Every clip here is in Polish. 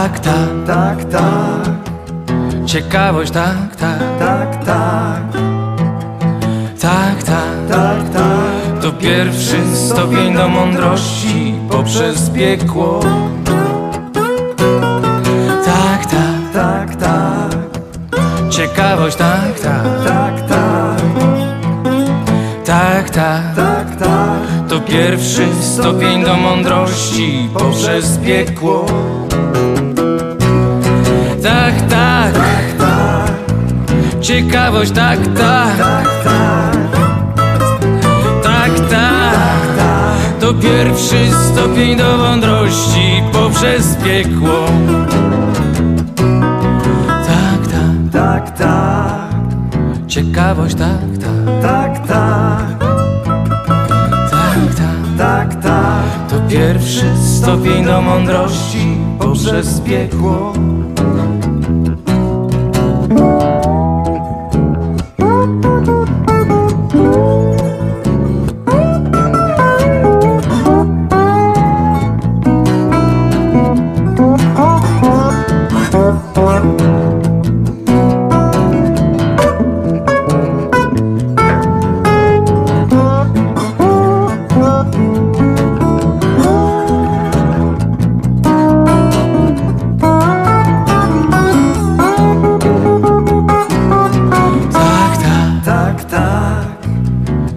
Tak, tak, tak, tak, ciekawość, tak, tak, tak, tak, tak, tak. tak, tak, To pierwszy stopień do mądrości poprzez piekło. Tak, tak, tak, tak, ciekawość, tak, tak, tak, tak, tak, tak. tak, tak, To pierwszy stopień do mądrości poprzez piekło. Tak, tak, tak, ciekawość, tak, tak, tak, tak, tak, tak. tak, To pierwszy stopień do mądrości poprzez piekło. Tak, tak, tak, tak, ciekawość, tak, tak, tak, tak, tak, tak. tak, tak, To pierwszy stopień do mądrości poprzez piekło.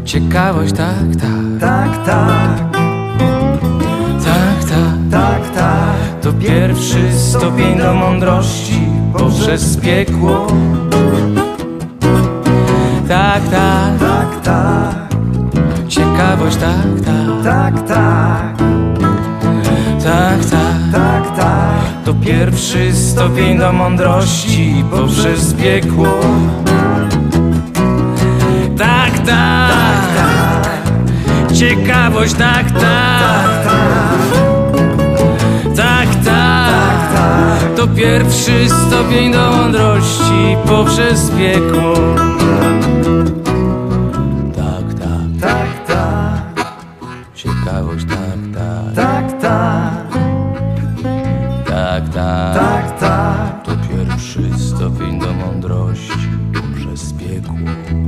Ciekawość, tak, tak, tak, tak, tak, tak. tak, tak, To pierwszy stopień do mądrości poprzez piekło. Tak, tak, tak, tak, ciekawość, tak, tak, tak, tak, tak, tak. tak, tak, To pierwszy stopień do mądrości poprzez piekło. Tak, tak, ciekawość, tak, tak. Tak, tak. To pierwszy stopień do mądrości poprzez wieku. Tak, tak. Tak, tak. Ciekawość, tak, tak. Tak, tak. Tak, tak. Tak, tak. To pierwszy stopień do mądrości poprzez piekło.